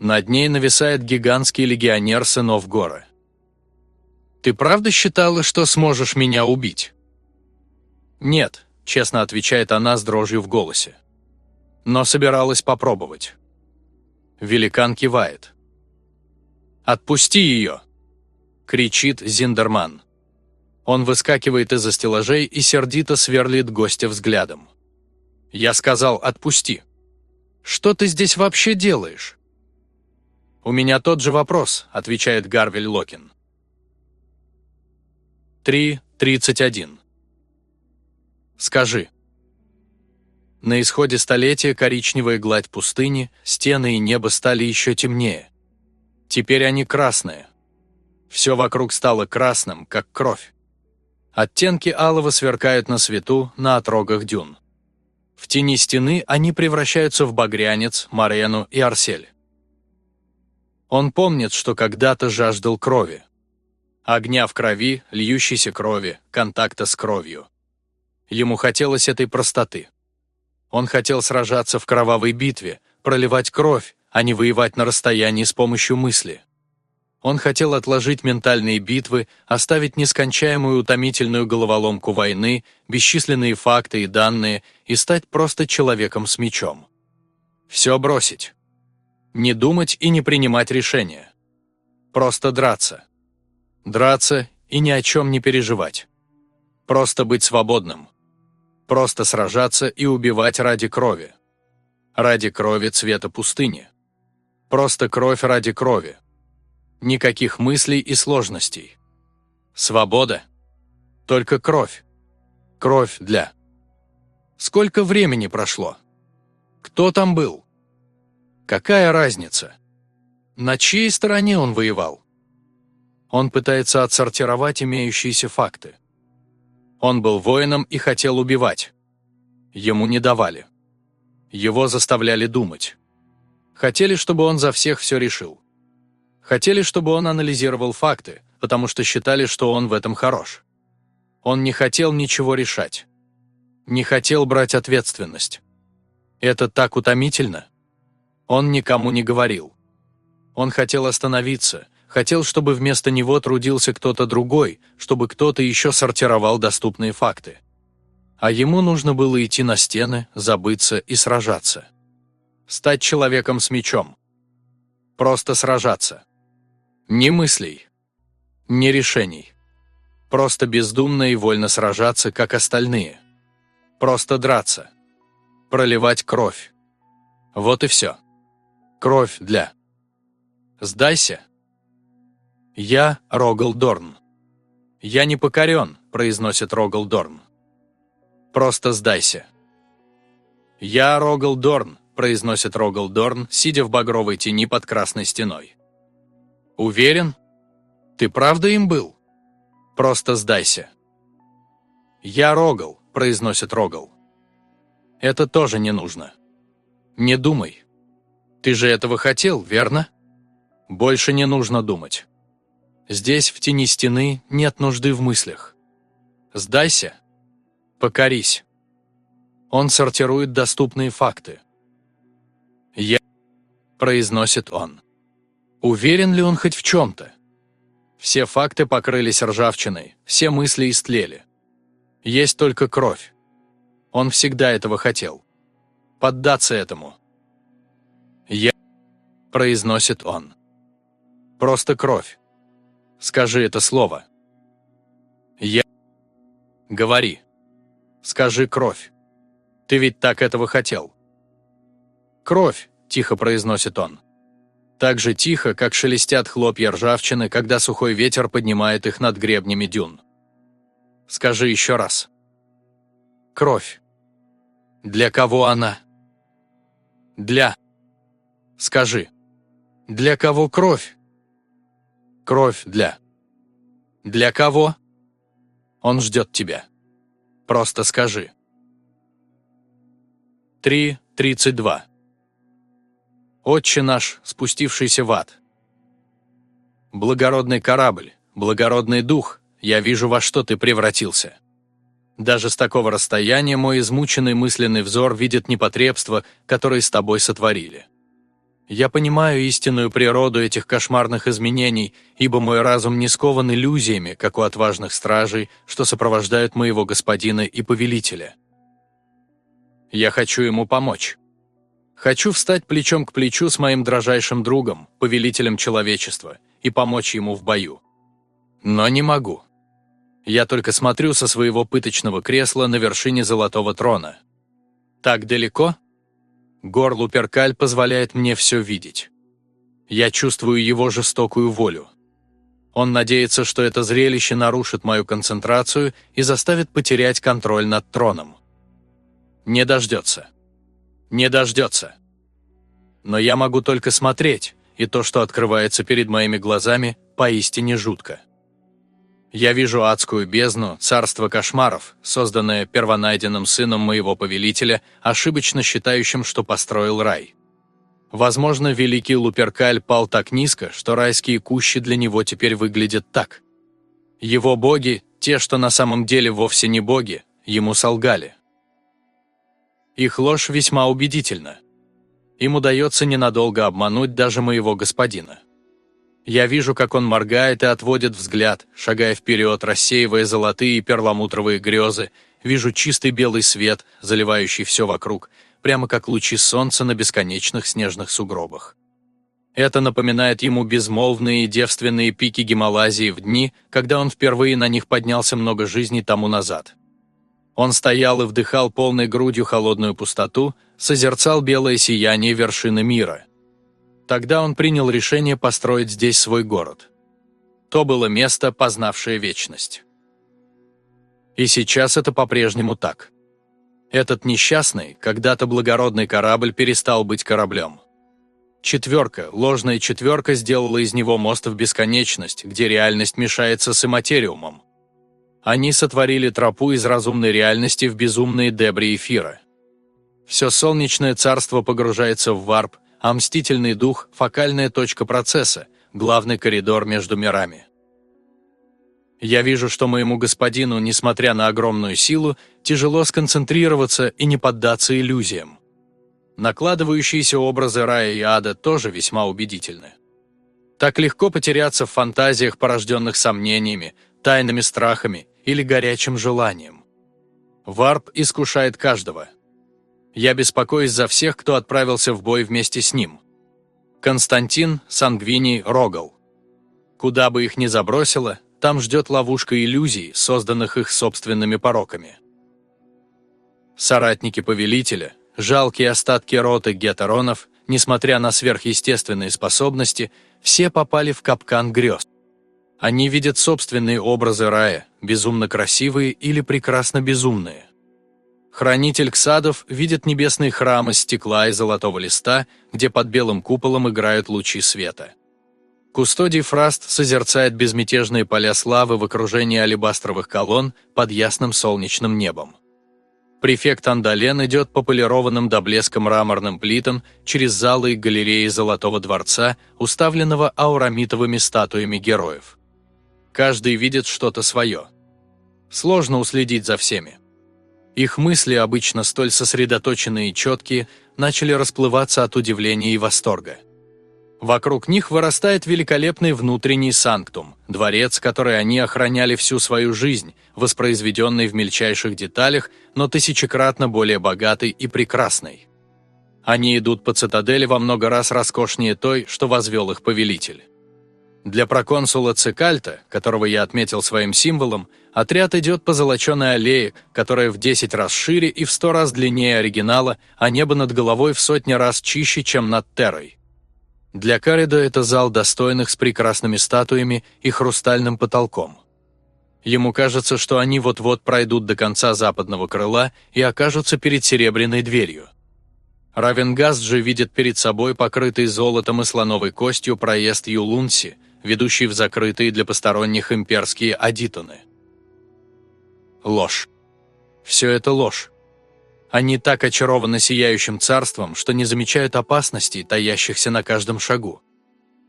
Над ней нависает гигантский легионер сынов горы. «Ты правда считала, что сможешь меня убить?» «Нет», — честно отвечает она с дрожью в голосе. «Но собиралась попробовать». Великан кивает. «Отпусти ее!» — кричит Зиндерман. Он выскакивает из-за стеллажей и сердито сверлит гостя взглядом. «Я сказал, отпусти!» «Что ты здесь вообще делаешь?» «У меня тот же вопрос», — отвечает Гарвель Локин. 3.31 Скажи. На исходе столетия коричневая гладь пустыни, стены и небо стали еще темнее. Теперь они красные. Все вокруг стало красным, как кровь. Оттенки алого сверкают на свету, на отрогах дюн. В тени стены они превращаются в багрянец, морену и арсель. Он помнит, что когда-то жаждал крови. Огня в крови, льющейся крови, контакта с кровью. Ему хотелось этой простоты. Он хотел сражаться в кровавой битве, проливать кровь, а не воевать на расстоянии с помощью мысли. Он хотел отложить ментальные битвы, оставить нескончаемую утомительную головоломку войны, бесчисленные факты и данные и стать просто человеком с мечом. Все бросить. Не думать и не принимать решения. Просто драться. Драться и ни о чем не переживать. Просто быть свободным. Просто сражаться и убивать ради крови. Ради крови цвета пустыни. Просто кровь ради крови. Никаких мыслей и сложностей. Свобода. Только кровь. Кровь для. Сколько времени прошло? Кто там был? Какая разница? На чьей стороне он воевал? Он пытается отсортировать имеющиеся факты. Он был воином и хотел убивать. Ему не давали. Его заставляли думать. Хотели, чтобы он за всех все решил. Хотели, чтобы он анализировал факты, потому что считали, что он в этом хорош. Он не хотел ничего решать. Не хотел брать ответственность. Это так утомительно. Он никому не говорил. Он хотел остановиться, хотел, чтобы вместо него трудился кто-то другой, чтобы кто-то еще сортировал доступные факты. А ему нужно было идти на стены, забыться и сражаться. Стать человеком с мечом. Просто сражаться. Ни мыслей, ни решений. Просто бездумно и вольно сражаться, как остальные. Просто драться. Проливать кровь. Вот и все. Кровь для. Сдайся. «Я Рогалдорн». «Я не покорен», — произносит Рогалдорн. «Просто сдайся». «Я Рогалдорн», — произносит Рогалдорн, сидя в багровой тени под красной стеной. «Уверен? Ты правда им был? Просто сдайся». «Я Рогал», — произносит Рогал. «Это тоже не нужно. Не думай. Ты же этого хотел, верно? Больше не нужно думать». Здесь, в тени стены, нет нужды в мыслях. Сдайся. Покорись. Он сортирует доступные факты. «Я...» – произносит он. Уверен ли он хоть в чем-то? Все факты покрылись ржавчиной, все мысли истлели. Есть только кровь. Он всегда этого хотел. Поддаться этому. «Я...» – произносит он. Просто кровь. Скажи это слово. Я... Говори. Скажи кровь. Ты ведь так этого хотел. Кровь, тихо произносит он. Так же тихо, как шелестят хлопья ржавчины, когда сухой ветер поднимает их над гребнями дюн. Скажи еще раз. Кровь. Для кого она? Для. Скажи. Для кого кровь? Кровь для... Для кого? Он ждет тебя. Просто скажи. 3.32 Отче наш, спустившийся в ад. Благородный корабль, благородный дух, я вижу, во что ты превратился. Даже с такого расстояния мой измученный мысленный взор видит непотребства, которые с тобой сотворили. Я понимаю истинную природу этих кошмарных изменений, ибо мой разум не скован иллюзиями, как у отважных стражей, что сопровождают моего господина и повелителя. Я хочу ему помочь. Хочу встать плечом к плечу с моим дрожайшим другом, повелителем человечества, и помочь ему в бою. Но не могу. Я только смотрю со своего пыточного кресла на вершине золотого трона. Так далеко? Гор Луперкаль позволяет мне все видеть. Я чувствую его жестокую волю. Он надеется, что это зрелище нарушит мою концентрацию и заставит потерять контроль над троном. Не дождется. Не дождется. Но я могу только смотреть, и то, что открывается перед моими глазами, поистине жутко. Я вижу адскую бездну, царство кошмаров, созданное первонайденным сыном моего повелителя, ошибочно считающим, что построил рай. Возможно, великий Луперкаль пал так низко, что райские кущи для него теперь выглядят так. Его боги, те, что на самом деле вовсе не боги, ему солгали. Их ложь весьма убедительна. Им удается ненадолго обмануть даже моего господина. Я вижу, как он моргает и отводит взгляд, шагая вперед, рассеивая золотые и перламутровые грезы, вижу чистый белый свет, заливающий все вокруг, прямо как лучи солнца на бесконечных снежных сугробах. Это напоминает ему безмолвные и девственные пики Гималазии в дни, когда он впервые на них поднялся много жизней тому назад. Он стоял и вдыхал полной грудью холодную пустоту, созерцал белое сияние вершины мира – Тогда он принял решение построить здесь свой город. То было место, познавшее вечность. И сейчас это по-прежнему так. Этот несчастный, когда-то благородный корабль перестал быть кораблем. Четверка, ложная четверка сделала из него мост в бесконечность, где реальность мешается с иматериумом. Они сотворили тропу из разумной реальности в безумные дебри эфира. Все солнечное царство погружается в варп, а мстительный дух – фокальная точка процесса, главный коридор между мирами. Я вижу, что моему господину, несмотря на огромную силу, тяжело сконцентрироваться и не поддаться иллюзиям. Накладывающиеся образы рая и ада тоже весьма убедительны. Так легко потеряться в фантазиях, порожденных сомнениями, тайными страхами или горячим желанием. Варп искушает каждого – я беспокоюсь за всех, кто отправился в бой вместе с ним. Константин, Сангвини, Рогал. Куда бы их ни забросило, там ждет ловушка иллюзий, созданных их собственными пороками. Соратники Повелителя, жалкие остатки роты гетеронов, несмотря на сверхъестественные способности, все попали в капкан грез. Они видят собственные образы рая, безумно красивые или прекрасно безумные. Хранитель Ксадов видит небесные храмы стекла и золотого листа, где под белым куполом играют лучи света. Кустодий Фраст созерцает безмятежные поля славы в окружении алебастровых колонн под ясным солнечным небом. Префект Андален идет по полированным до блеска мраморным плитам через залы и галереи Золотого дворца, уставленного аурамитовыми статуями героев. Каждый видит что-то свое. Сложно уследить за всеми. Их мысли, обычно столь сосредоточенные и четкие, начали расплываться от удивления и восторга. Вокруг них вырастает великолепный внутренний санктум, дворец, который они охраняли всю свою жизнь, воспроизведенный в мельчайших деталях, но тысячекратно более богатый и прекрасный. Они идут по цитадели во много раз роскошнее той, что возвел их повелитель. Для проконсула Цикальта, которого я отметил своим символом, отряд идет по золоченой аллее, которая в 10 раз шире и в 100 раз длиннее оригинала, а небо над головой в сотни раз чище, чем над Террой. Для Карида это зал достойных с прекрасными статуями и хрустальным потолком. Ему кажется, что они вот-вот пройдут до конца западного крыла и окажутся перед серебряной дверью. Равенгаст же видит перед собой покрытый золотом и слоновой костью проезд Юлунси – ведущий в закрытые для посторонних имперские адитоны. Ложь. Все это ложь. Они так очарованы сияющим царством, что не замечают опасностей, таящихся на каждом шагу.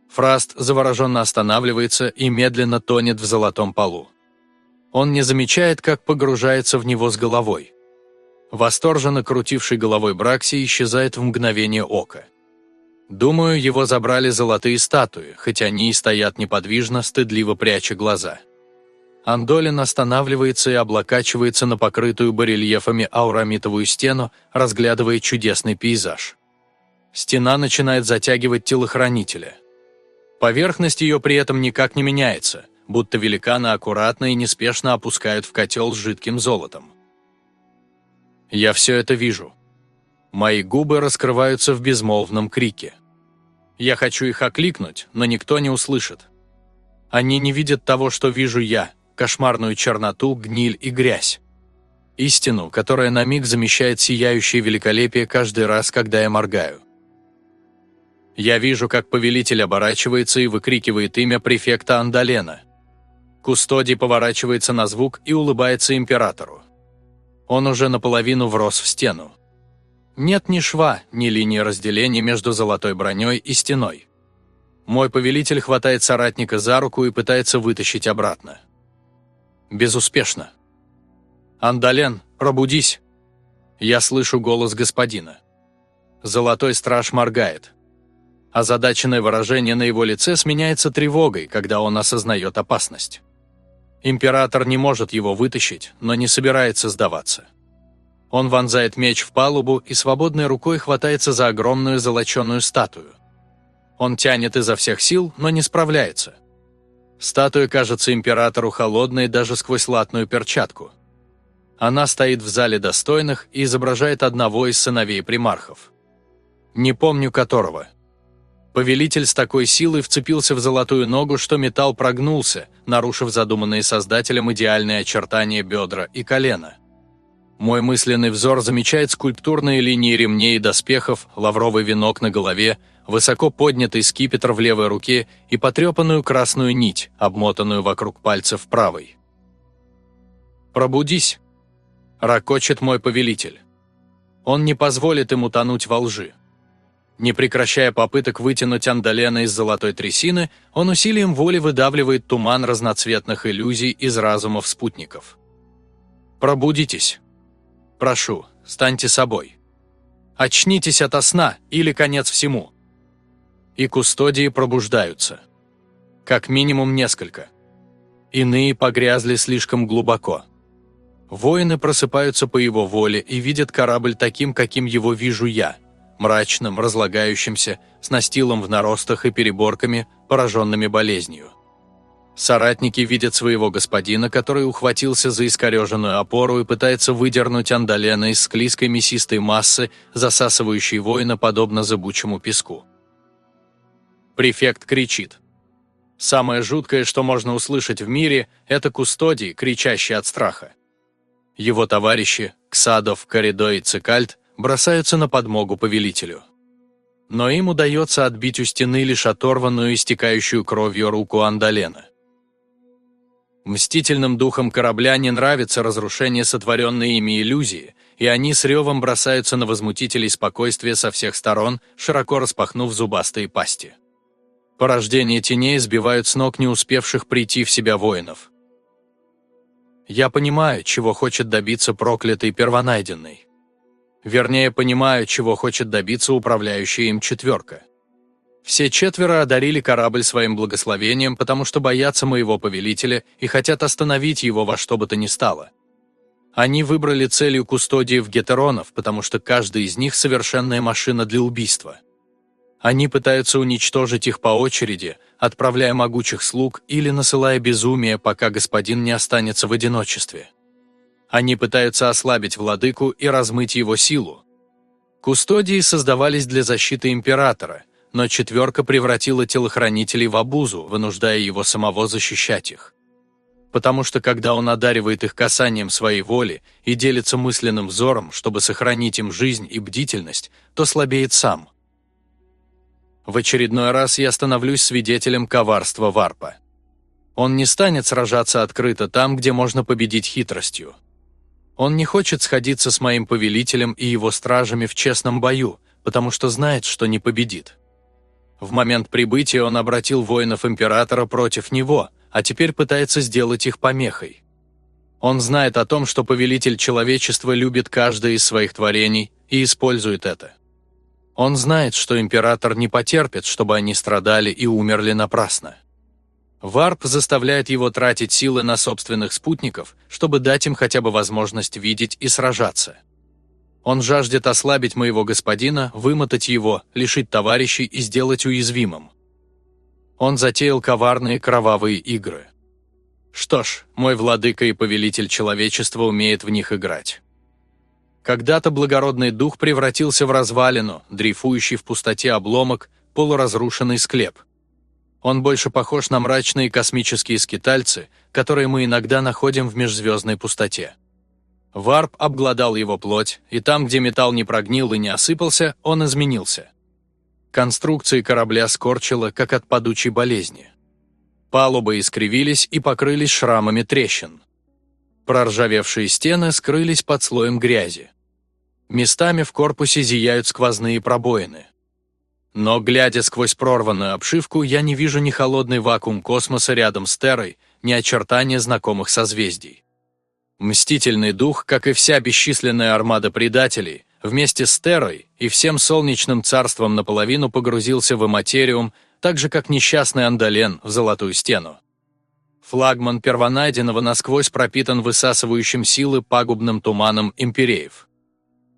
Фраст завороженно останавливается и медленно тонет в золотом полу. Он не замечает, как погружается в него с головой. Восторженно крутивший головой Бракси исчезает в мгновение ока. Думаю, его забрали золотые статуи, хотя они и стоят неподвижно, стыдливо пряча глаза. Андолин останавливается и облокачивается на покрытую барельефами аурамитовую стену, разглядывая чудесный пейзаж. Стена начинает затягивать телохранителя. Поверхность ее при этом никак не меняется, будто великана аккуратно и неспешно опускают в котел с жидким золотом. Я все это вижу. Мои губы раскрываются в безмолвном крике. Я хочу их окликнуть, но никто не услышит. Они не видят того, что вижу я, кошмарную черноту, гниль и грязь. Истину, которая на миг замещает сияющее великолепие каждый раз, когда я моргаю. Я вижу, как повелитель оборачивается и выкрикивает имя префекта Андалена. Кустодий поворачивается на звук и улыбается императору. Он уже наполовину врос в стену. Нет ни шва, ни линии разделения между золотой броней и стеной. Мой повелитель хватает соратника за руку и пытается вытащить обратно. Безуспешно. «Андален, пробудись!» Я слышу голос господина. Золотой страж моргает. Озадаченное выражение на его лице сменяется тревогой, когда он осознает опасность. Император не может его вытащить, но не собирается сдаваться. Он вонзает меч в палубу и свободной рукой хватается за огромную золоченую статую. Он тянет изо всех сил, но не справляется. Статуя кажется императору холодной даже сквозь латную перчатку. Она стоит в зале достойных и изображает одного из сыновей примархов. Не помню которого – Повелитель с такой силой вцепился в золотую ногу, что металл прогнулся, нарушив задуманные создателем идеальные очертания бедра и колена. Мой мысленный взор замечает скульптурные линии ремней и доспехов, лавровый венок на голове, высоко поднятый скипетр в левой руке и потрепанную красную нить, обмотанную вокруг пальцев правой. «Пробудись!» – ракочет мой повелитель. Он не позволит ему тонуть во лжи. Не прекращая попыток вытянуть Андалена из золотой трясины, он усилием воли выдавливает туман разноцветных иллюзий из разумов спутников. «Пробудитесь. Прошу, станьте собой. Очнитесь ото сна, или конец всему». И кустодии пробуждаются. Как минимум несколько. Иные погрязли слишком глубоко. Воины просыпаются по его воле и видят корабль таким, каким его вижу я – мрачным, разлагающимся, с настилом в наростах и переборками, пораженными болезнью. Соратники видят своего господина, который ухватился за искореженную опору и пытается выдернуть Андалена из склизкой мясистой массы, засасывающей воина подобно зыбучему песку. Префект кричит. Самое жуткое, что можно услышать в мире, это кустодий, кричащий от страха. Его товарищи, Ксадов, Коридой и Цикальт, бросаются на подмогу повелителю. Но им удается отбить у стены лишь оторванную, истекающую кровью руку Андалена. Мстительным духом корабля не нравится разрушение сотворенной ими иллюзии, и они с ревом бросаются на возмутителей спокойствия со всех сторон, широко распахнув зубастые пасти. Порождение теней сбивают с ног не успевших прийти в себя воинов. Я понимаю, чего хочет добиться проклятый первонайденный. Вернее, понимаю, чего хочет добиться управляющая им четверка. Все четверо одарили корабль своим благословением, потому что боятся моего повелителя и хотят остановить его во что бы то ни стало. Они выбрали целью кустодиев гетеронов, потому что каждый из них совершенная машина для убийства. Они пытаются уничтожить их по очереди, отправляя могучих слуг или насылая безумие, пока господин не останется в одиночестве. Они пытаются ослабить владыку и размыть его силу. Кустодии создавались для защиты императора, но четверка превратила телохранителей в обузу, вынуждая его самого защищать их. Потому что когда он одаривает их касанием своей воли и делится мысленным взором, чтобы сохранить им жизнь и бдительность, то слабеет сам. В очередной раз я становлюсь свидетелем коварства Варпа. Он не станет сражаться открыто там, где можно победить хитростью. Он не хочет сходиться с моим повелителем и его стражами в честном бою, потому что знает, что не победит. В момент прибытия он обратил воинов императора против него, а теперь пытается сделать их помехой. Он знает о том, что повелитель человечества любит каждое из своих творений и использует это. Он знает, что император не потерпит, чтобы они страдали и умерли напрасно. Варп заставляет его тратить силы на собственных спутников, чтобы дать им хотя бы возможность видеть и сражаться. Он жаждет ослабить моего господина, вымотать его, лишить товарищей и сделать уязвимым. Он затеял коварные кровавые игры. Что ж, мой владыка и повелитель человечества умеет в них играть. Когда-то благородный дух превратился в развалину, дрейфующий в пустоте обломок, полуразрушенный склеп – он больше похож на мрачные космические скитальцы, которые мы иногда находим в межзвездной пустоте. Варп обглодал его плоть, и там, где металл не прогнил и не осыпался, он изменился. Конструкции корабля скорчило, как от падучей болезни. Палубы искривились и покрылись шрамами трещин. Проржавевшие стены скрылись под слоем грязи. Местами в корпусе зияют сквозные пробоины. Но, глядя сквозь прорванную обшивку, я не вижу ни холодный вакуум космоса рядом с Террой, ни очертания знакомых созвездий. Мстительный дух, как и вся бесчисленная армада предателей, вместе с Террой и всем солнечным царством наполовину погрузился в материум, так же, как несчастный Андален в Золотую Стену. Флагман первонайденного насквозь пропитан высасывающим силы пагубным туманом импереев.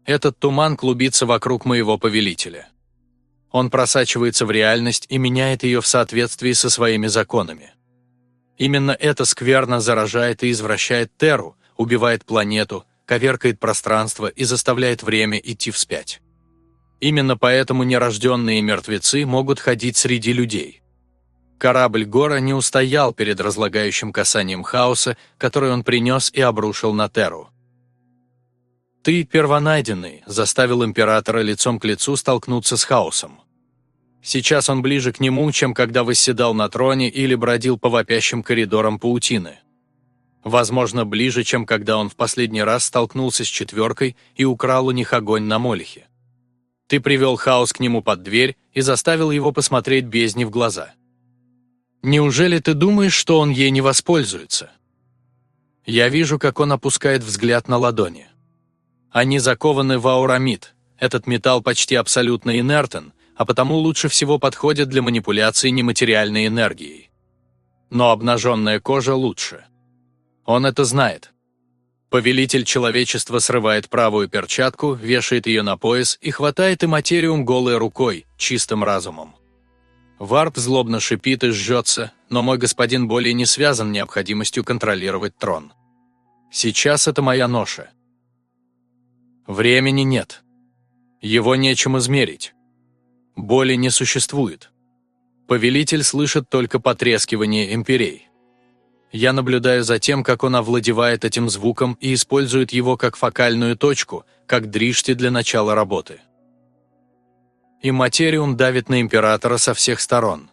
Этот туман клубится вокруг моего повелителя. Он просачивается в реальность и меняет ее в соответствии со своими законами. Именно это скверно заражает и извращает Терру, убивает планету, коверкает пространство и заставляет время идти вспять. Именно поэтому нерожденные мертвецы могут ходить среди людей. Корабль Гора не устоял перед разлагающим касанием хаоса, который он принес и обрушил на Терру. Ты, первонайденный, заставил императора лицом к лицу столкнуться с хаосом. Сейчас он ближе к нему, чем когда восседал на троне или бродил по вопящим коридорам паутины. Возможно, ближе, чем когда он в последний раз столкнулся с четверкой и украл у них огонь на Молихе. Ты привел хаос к нему под дверь и заставил его посмотреть бездне в глаза. Неужели ты думаешь, что он ей не воспользуется? Я вижу, как он опускает взгляд на ладони. Они закованы в аурамид. Этот металл почти абсолютно инертен, а потому лучше всего подходят для манипуляции нематериальной энергией. Но обнаженная кожа лучше. Он это знает. Повелитель человечества срывает правую перчатку, вешает ее на пояс и хватает и материум голой рукой, чистым разумом. Варп злобно шипит и жжется, но мой господин более не связан необходимостью контролировать трон. Сейчас это моя ноша. Времени нет. Его нечем измерить. Боли не существует. Повелитель слышит только потрескивание имперей. Я наблюдаю за тем, как он овладевает этим звуком и использует его как фокальную точку, как дришти для начала работы. И материум давит на императора со всех сторон.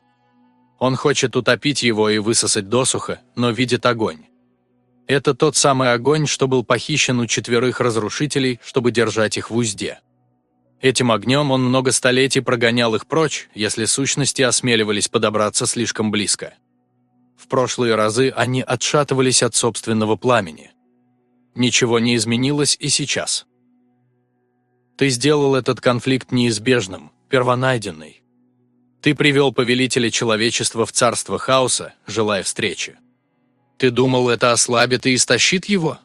Он хочет утопить его и высосать досуха, но видит огонь. Это тот самый огонь, что был похищен у четверых разрушителей, чтобы держать их в узде. Этим огнем он много столетий прогонял их прочь, если сущности осмеливались подобраться слишком близко. В прошлые разы они отшатывались от собственного пламени. Ничего не изменилось и сейчас. Ты сделал этот конфликт неизбежным, первонайденный. Ты привел повелителя человечества в царство хаоса, желая встречи. Ты думал, это ослабит и истощит его?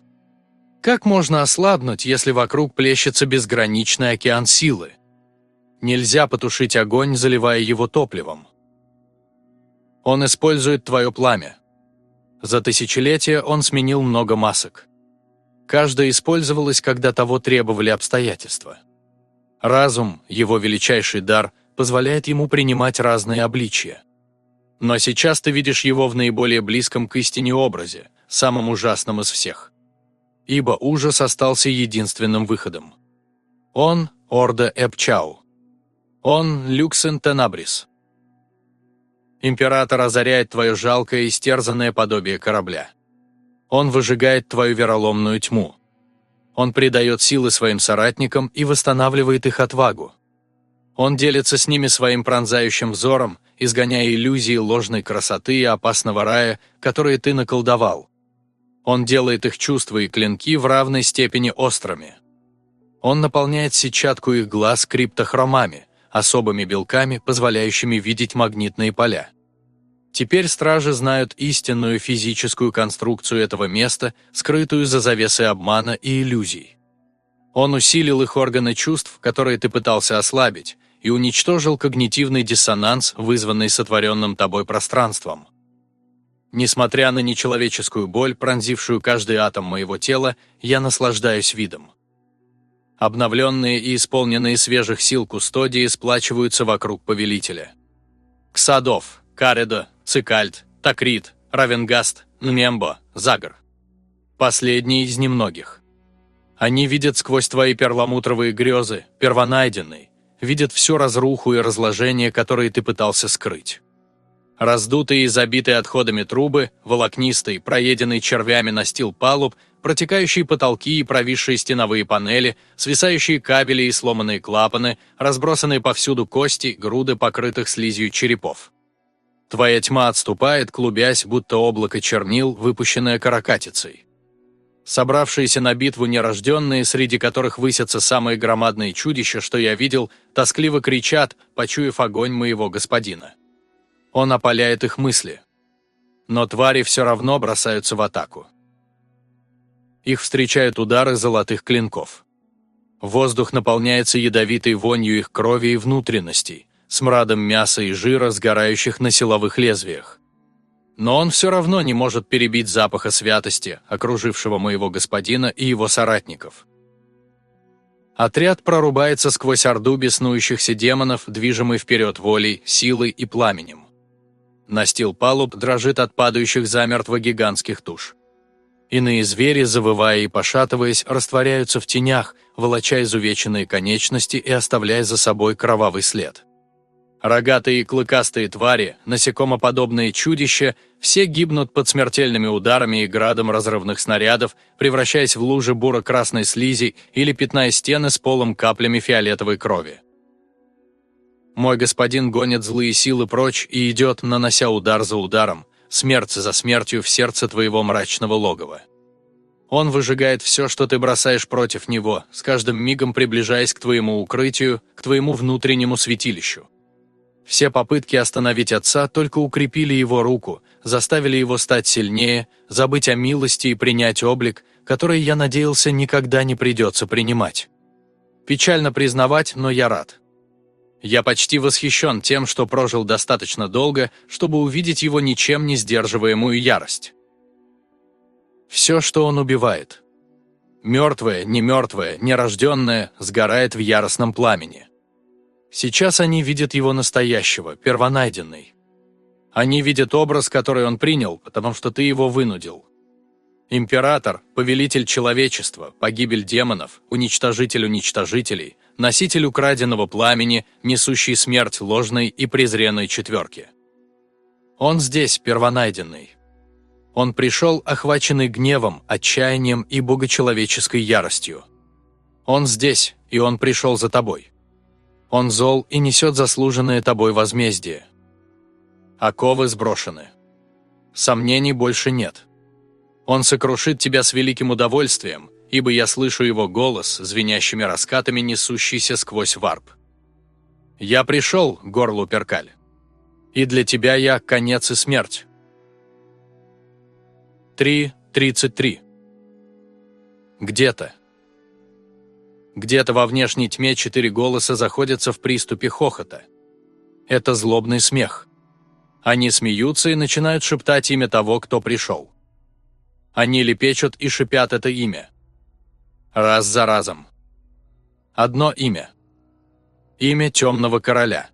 Как можно ослабнуть, если вокруг плещется безграничный океан силы? Нельзя потушить огонь, заливая его топливом. Он использует твое пламя. За тысячелетия он сменил много масок. Каждая использовалась, когда того требовали обстоятельства. Разум, его величайший дар, позволяет ему принимать разные обличия. Но сейчас ты видишь его в наиболее близком к истине образе, самом ужасном из всех ибо ужас остался единственным выходом. Он – Орда Эпчау. Он – Люксен Тенабрис. Император озаряет твое жалкое истерзанное подобие корабля. Он выжигает твою вероломную тьму. Он придает силы своим соратникам и восстанавливает их отвагу. Он делится с ними своим пронзающим взором, изгоняя иллюзии ложной красоты и опасного рая, которые ты наколдовал. Он делает их чувства и клинки в равной степени острыми. Он наполняет сетчатку их глаз криптохромами, особыми белками, позволяющими видеть магнитные поля. Теперь стражи знают истинную физическую конструкцию этого места, скрытую за завесой обмана и иллюзий. Он усилил их органы чувств, которые ты пытался ослабить, и уничтожил когнитивный диссонанс, вызванный сотворенным тобой пространством. Несмотря на нечеловеческую боль, пронзившую каждый атом моего тела, я наслаждаюсь видом. Обновленные и исполненные свежих сил кустодии сплачиваются вокруг повелителя. Ксадов, Каредо, Цикальт, Такрит, Равенгаст, Нмембо, Загр. Последний из немногих. Они видят сквозь твои перламутровые грезы, первонайденный, видят всю разруху и разложение, которые ты пытался скрыть. Раздутые и забитые отходами трубы, волокнистый, проеденный червями настил палуб, протекающие потолки и провисшие стеновые панели, свисающие кабели и сломанные клапаны, разбросанные повсюду кости, груды покрытых слизью черепов. Твоя тьма отступает, клубясь, будто облако чернил, выпущенное каракатицей. Собравшиеся на битву нерожденные, среди которых высятся самые громадные чудища, что я видел, тоскливо кричат, почуяв огонь моего господина. Он опаляет их мысли. Но твари все равно бросаются в атаку. Их встречают удары золотых клинков. Воздух наполняется ядовитой вонью их крови и внутренностей, смрадом мяса и жира, сгорающих на силовых лезвиях. Но он все равно не может перебить запаха святости, окружившего моего господина и его соратников. Отряд прорубается сквозь орду беснующихся демонов, движимый вперед волей, силой и пламенем. Настил палуб дрожит от падающих замертво гигантских туш. Иные звери, завывая и пошатываясь, растворяются в тенях, волоча изувеченные конечности и оставляя за собой кровавый след. Рогатые и клыкастые твари, насекомоподобные чудища, все гибнут под смертельными ударами и градом разрывных снарядов, превращаясь в лужи буро-красной слизи или пятная стены с полом каплями фиолетовой крови. Мой господин гонит злые силы прочь и идет, нанося удар за ударом, смерть за смертью в сердце твоего мрачного логова. Он выжигает все, что ты бросаешь против него, с каждым мигом приближаясь к твоему укрытию, к твоему внутреннему святилищу. Все попытки остановить отца только укрепили его руку, заставили его стать сильнее, забыть о милости и принять облик, который я надеялся никогда не придется принимать. Печально признавать, но я рад. Я почти восхищен тем, что прожил достаточно долго, чтобы увидеть его ничем не сдерживаемую ярость. Все, что он убивает. Мертвое, не мертвое, нерожденное, сгорает в яростном пламени. Сейчас они видят его настоящего, первонайденный. Они видят образ, который он принял, потому что ты его вынудил. Император, повелитель человечества, погибель демонов, уничтожитель уничтожителей, носитель украденного пламени, несущий смерть ложной и презренной четверки. Он здесь, первонайденный. Он пришел, охваченный гневом, отчаянием и богочеловеческой яростью. Он здесь, и он пришел за тобой. Он зол и несет заслуженное тобой возмездие. Оковы сброшены. Сомнений больше нет. Он сокрушит тебя с великим удовольствием, ибо я слышу его голос, звенящими раскатами, несущийся сквозь варп. Я пришел, горлу перкаль. И для тебя я конец и смерть. 3.33 Где-то. Где-то во внешней тьме четыре голоса заходятся в приступе хохота. Это злобный смех. Они смеются и начинают шептать имя того, кто пришел. Они лепечут и шипят это имя. Раз за разом. Одно имя. Имя Темного Короля.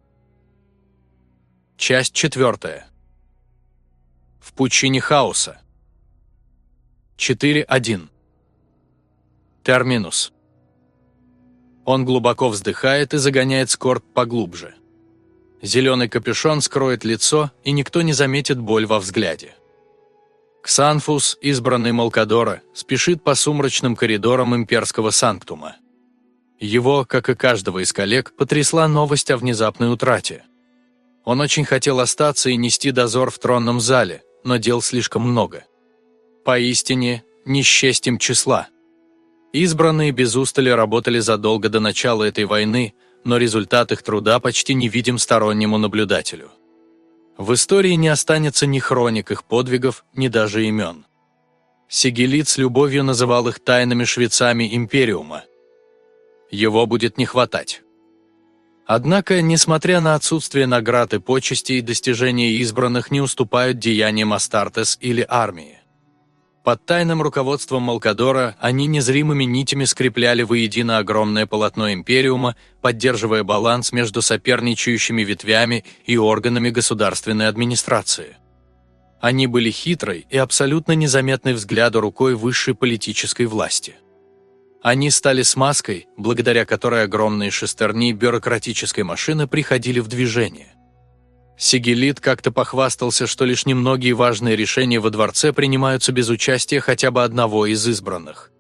Часть четвертая. В пучине хаоса. 4.1. Терминус. Он глубоко вздыхает и загоняет скорбь поглубже. Зеленый капюшон скроет лицо, и никто не заметит боль во взгляде. Ксанфус, избранный Малкадора, спешит по сумрачным коридорам имперского санктума. Его, как и каждого из коллег, потрясла новость о внезапной утрате. Он очень хотел остаться и нести дозор в тронном зале, но дел слишком много. Поистине, не счесть им числа. Избранные без устали работали задолго до начала этой войны, но результат их труда почти невидим стороннему наблюдателю. В истории не останется ни хроник их подвигов, ни даже имен. Сигелит с любовью называл их тайными швецами Империума. Его будет не хватать. Однако, несмотря на отсутствие наград и почестей, достижения избранных не уступают деяниям Астартес или армии. Под тайным руководством Малкадора они незримыми нитями скрепляли воедино огромное полотно Империума, поддерживая баланс между соперничающими ветвями и органами государственной администрации. Они были хитрой и абсолютно незаметной взгляду рукой высшей политической власти. Они стали смазкой, благодаря которой огромные шестерни бюрократической машины приходили в движение – Сигелит как-то похвастался, что лишь немногие важные решения во дворце принимаются без участия хотя бы одного из избранных.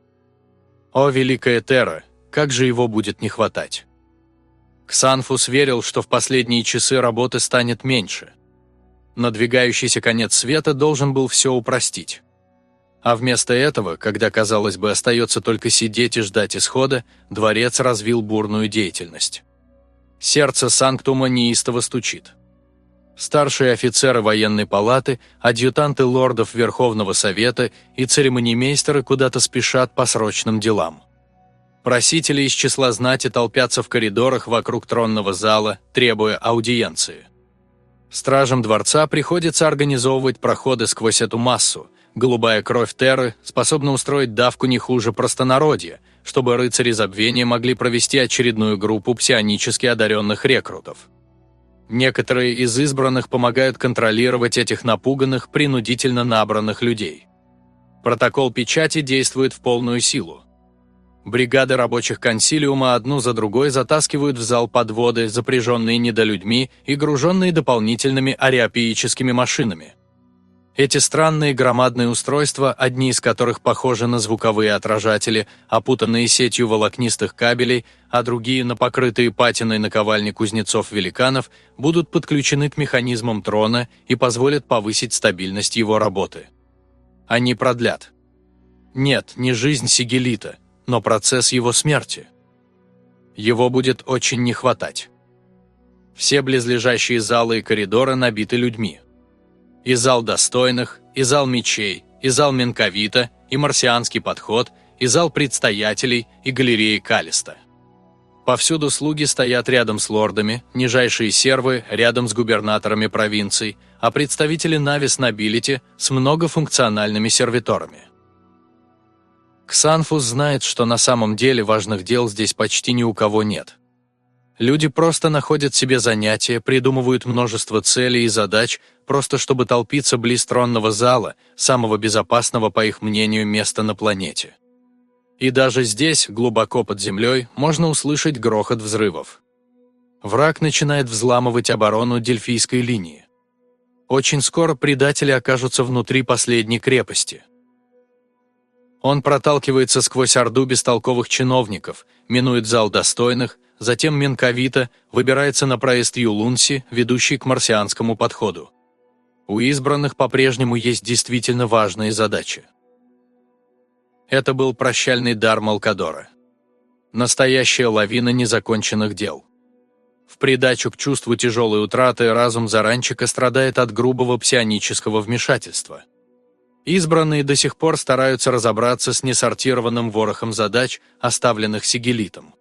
О, великая Терра, как же его будет не хватать? Ксанфус верил, что в последние часы работы станет меньше. Надвигающийся конец света должен был все упростить. А вместо этого, когда, казалось бы, остается только сидеть и ждать исхода, дворец развил бурную деятельность. Сердце Санктума неистово стучит старшие офицеры военной палаты, адъютанты лордов Верховного Совета и церемонимейстеры куда-то спешат по срочным делам. Просители из числа знати толпятся в коридорах вокруг тронного зала, требуя аудиенции. Стражам дворца приходится организовывать проходы сквозь эту массу. Голубая кровь Терры способна устроить давку не хуже простонародья, чтобы рыцари забвения могли провести очередную группу псионически одаренных рекрутов. Некоторые из избранных помогают контролировать этих напуганных, принудительно набранных людей. Протокол печати действует в полную силу. Бригады рабочих консилиума одну за другой затаскивают в зал подводы, запряженные недолюдьми и груженные дополнительными ариапиическими машинами – эти странные громадные устройства, одни из которых похожи на звуковые отражатели, опутанные сетью волокнистых кабелей, а другие на покрытые патиной наковальни кузнецов-великанов, будут подключены к механизмам трона и позволят повысить стабильность его работы. Они продлят. Нет, не жизнь Сигиллита, но процесс его смерти. Его будет очень не хватать. Все близлежащие залы и коридоры набиты людьми и зал достойных, и зал мечей, и зал Менковита, и марсианский подход, и зал предстоятелей, и галереи Калиста. Повсюду слуги стоят рядом с лордами, нижайшие сервы рядом с губернаторами провинций, а представители Навис Нобилите с многофункциональными сервиторами. Ксанфус знает, что на самом деле важных дел здесь почти ни у кого нет – Люди просто находят себе занятия, придумывают множество целей и задач, просто чтобы толпиться близ тронного зала, самого безопасного, по их мнению, места на планете. И даже здесь, глубоко под землей, можно услышать грохот взрывов. Враг начинает взламывать оборону Дельфийской линии. Очень скоро предатели окажутся внутри последней крепости. Он проталкивается сквозь орду бестолковых чиновников, минует зал достойных, затем Менковита выбирается на проезд Юлунси, ведущий к марсианскому подходу. У избранных по-прежнему есть действительно важные задачи. Это был прощальный дар Малкадора. Настоящая лавина незаконченных дел. В придачу к чувству тяжелой утраты разум Заранчика страдает от грубого псионического вмешательства. Избранные до сих пор стараются разобраться с несортированным ворохом задач, оставленных Сигелитом.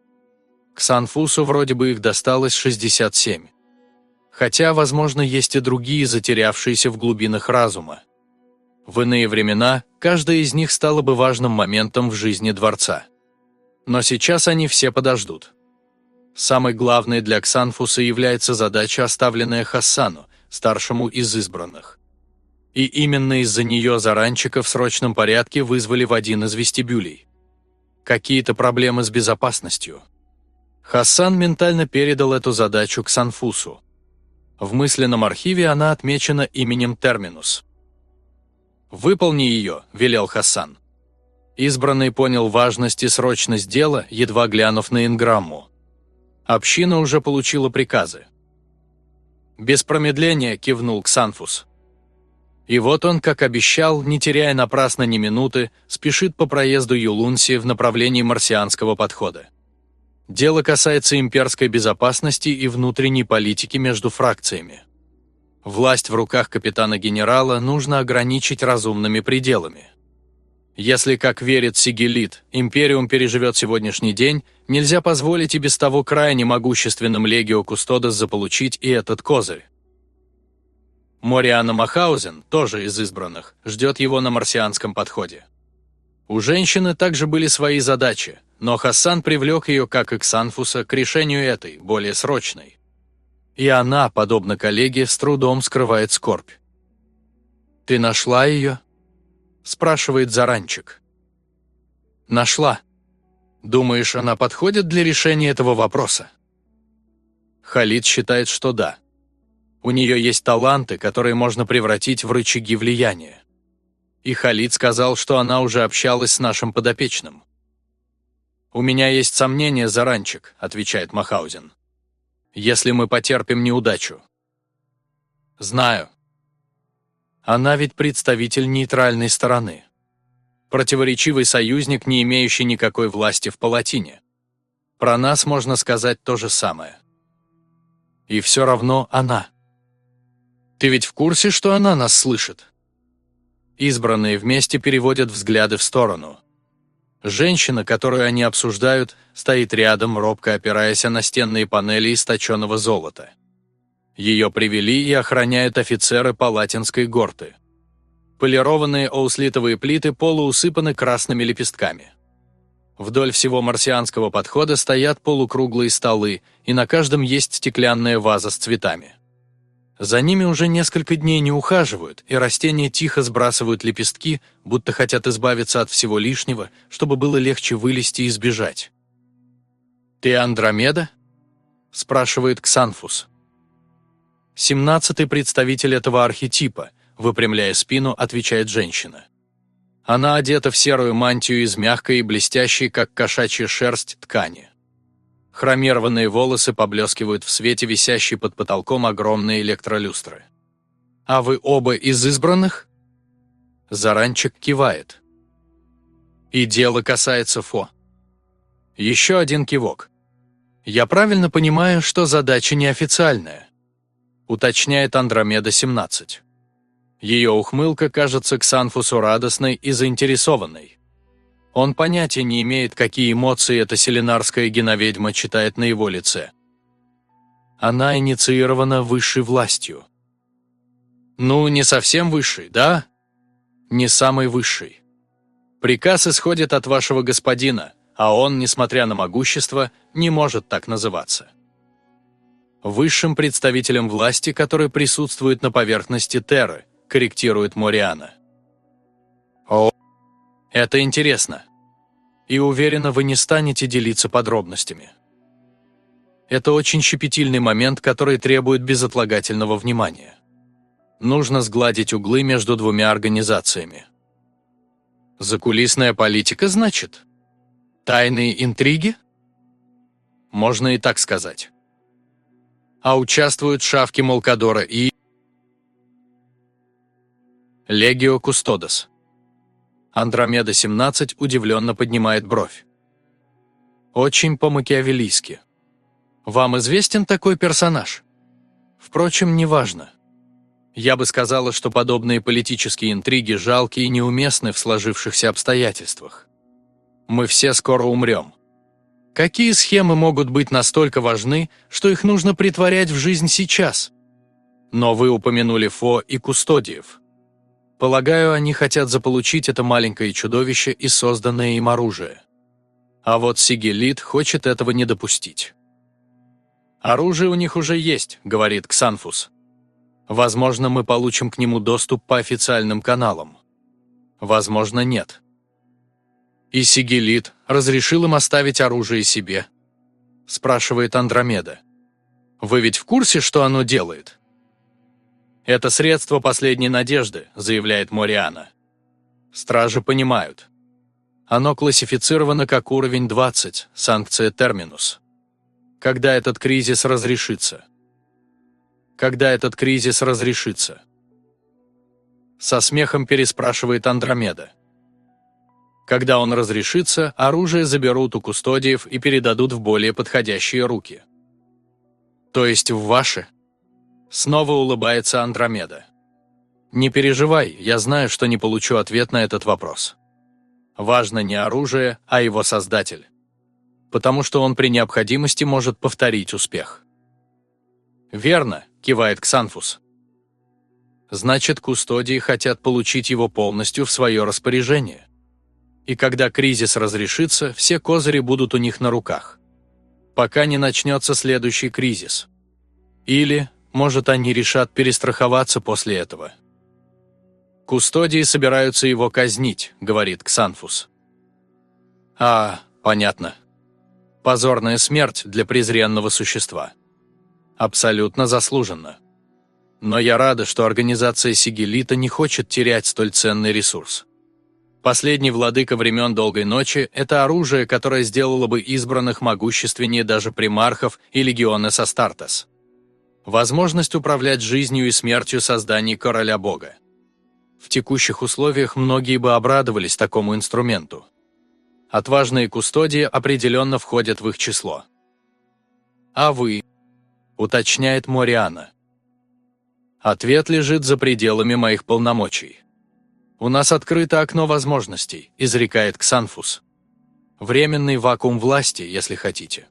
К Санфусу вроде бы их досталось 67. Хотя, возможно, есть и другие, затерявшиеся в глубинах разума. В иные времена каждая из них стала бы важным моментом в жизни дворца. Но сейчас они все подождут. Самой главной для Ксанфуса является задача, оставленная Хассану, старшему из избранных. И именно из-за нее заранчика в срочном порядке вызвали в один из вестибюлей. Какие-то проблемы с безопасностью. Хасан ментально передал эту задачу к Санфусу. В мысленном архиве она отмечена именем Терминус. «Выполни ее», – велел Хасан. Избранный понял важность и срочность дела, едва глянув на инграмму. Община уже получила приказы. Без промедления кивнул Ксанфус. И вот он, как обещал, не теряя напрасно ни минуты, спешит по проезду Юлунси в направлении марсианского подхода. Дело касается имперской безопасности и внутренней политики между фракциями. Власть в руках капитана-генерала нужно ограничить разумными пределами. Если, как верит Сигелит, Империум переживет сегодняшний день, нельзя позволить и без того крайне могущественным Легио Кустодес заполучить и этот козырь. Мориана Махаузен, тоже из избранных, ждет его на марсианском подходе. У женщины также были свои задачи, но Хассан привлек ее, как и Ксанфуса, к решению этой, более срочной. И она, подобно коллеге, с трудом скрывает скорбь. «Ты нашла ее?» – спрашивает Заранчик. «Нашла. Думаешь, она подходит для решения этого вопроса?» Халид считает, что да. У нее есть таланты, которые можно превратить в рычаги влияния. И Халид сказал, что она уже общалась с нашим подопечным. «У меня есть сомнения, Заранчик», — отвечает Махаузен. «Если мы потерпим неудачу». «Знаю. Она ведь представитель нейтральной стороны. Противоречивый союзник, не имеющий никакой власти в Палатине. Про нас можно сказать то же самое. И все равно она. Ты ведь в курсе, что она нас слышит?» Избранные вместе переводят взгляды в сторону — Женщина, которую они обсуждают, стоит рядом, робко опираясь о настенные панели из точеного золота. Ее привели и охраняют офицеры палатинской горты. Полированные оуслитовые плиты полуусыпаны красными лепестками. Вдоль всего марсианского подхода стоят полукруглые столы, и на каждом есть стеклянная ваза с цветами. За ними уже несколько дней не ухаживают, и растения тихо сбрасывают лепестки, будто хотят избавиться от всего лишнего, чтобы было легче вылезти и сбежать. «Ты Андромеда?» – спрашивает Ксанфус. Семнадцатый представитель этого архетипа, выпрямляя спину, отвечает женщина. Она одета в серую мантию из мягкой и блестящей, как кошачья шерсть, ткани. Хромированные волосы поблескивают в свете висящей под потолком огромные электролюстры. «А вы оба из избранных?» Заранчик кивает. «И дело касается Фо». Еще один кивок. «Я правильно понимаю, что задача неофициальная?» Уточняет Андромеда-17. Ее ухмылка кажется Ксанфусу радостной и заинтересованной. Он понятия не имеет, какие эмоции эта селенарская геноведьма читает на его лице. Она инициирована высшей властью. Ну, не совсем высшей, да? Не самой высшей. Приказ исходит от вашего господина, а он, несмотря на могущество, не может так называться. Высшим представителем власти, который присутствует на поверхности Терры, корректирует Мориана. О, это интересно. И уверена, вы не станете делиться подробностями. Это очень щепетильный момент, который требует безотлагательного внимания. Нужно сгладить углы между двумя организациями. Закулисная политика, значит? Тайные интриги? Можно и так сказать. А участвуют шавки Молкадора и... Легио Кустодос. Андромеда-17 удивленно поднимает бровь. Очень по-макиавеллийски. Вам известен такой персонаж? Впрочем, неважно. Я бы сказала, что подобные политические интриги жалки и неуместны в сложившихся обстоятельствах. Мы все скоро умрем. Какие схемы могут быть настолько важны, что их нужно притворять в жизнь сейчас? Но вы упомянули Фо и Кустодиев. Полагаю, они хотят заполучить это маленькое чудовище и созданное им оружие. А вот Сигелит хочет этого не допустить. «Оружие у них уже есть», — говорит Ксанфус. «Возможно, мы получим к нему доступ по официальным каналам. Возможно, нет». «И Сигелит разрешил им оставить оружие себе?» — спрашивает Андромеда. «Вы ведь в курсе, что оно делает?» «Это средство последней надежды», — заявляет Мориана. Стражи понимают. Оно классифицировано как уровень 20, санкция терминус. Когда этот кризис разрешится? Когда этот кризис разрешится? Со смехом переспрашивает Андромеда. Когда он разрешится, оружие заберут у кустодиев и передадут в более подходящие руки. То есть в ваши? Снова улыбается Андромеда. Не переживай, я знаю, что не получу ответ на этот вопрос. Важно не оружие, а его создатель. Потому что он при необходимости может повторить успех. «Верно», – кивает Ксанфус. «Значит, кустодии хотят получить его полностью в свое распоряжение. И когда кризис разрешится, все козыри будут у них на руках. Пока не начнется следующий кризис. Или, может, они решат перестраховаться после этого». «Кустодии собираются его казнить», — говорит Ксанфус. «А, понятно. Позорная смерть для презренного существа. Абсолютно заслуженно. Но я рада, что организация Сигелита не хочет терять столь ценный ресурс. Последний владыка времен Долгой Ночи – это оружие, которое сделало бы избранных могущественнее даже примархов и легионы Састартес. Возможность управлять жизнью и смертью созданий короля бога. В текущих условиях многие бы обрадовались такому инструменту. Отважные кустодии определенно входят в их число. «А вы?» – уточняет Мориана. Ответ лежит за пределами моих полномочий. «У нас открыто окно возможностей», – изрекает Ксанфус. «Временный вакуум власти, если хотите.